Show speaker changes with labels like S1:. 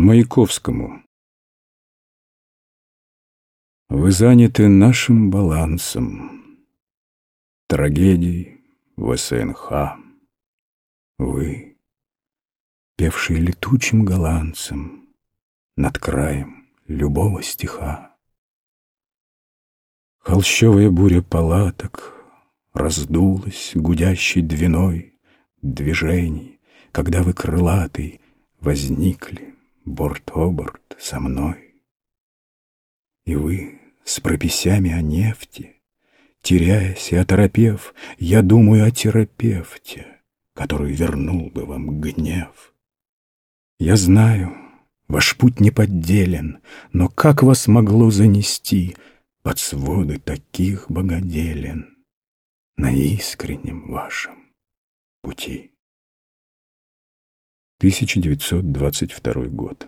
S1: Маяковскому. Вы заняты нашим балансом, Трагедий в СНХ. Вы, певший летучим голландцем Над краем любого стиха. Холщовая буря палаток Раздулась гудящей двиной Движений, когда вы крылатый Возникли борт-оборт со мной. И вы с прописями о нефти, Теряясь и оторопев, Я думаю о терапевте, Который вернул бы вам гнев. Я знаю, ваш путь не подделен, Но как вас могло занести Под своды таких богоделен На искреннем вашем пути? 1922 год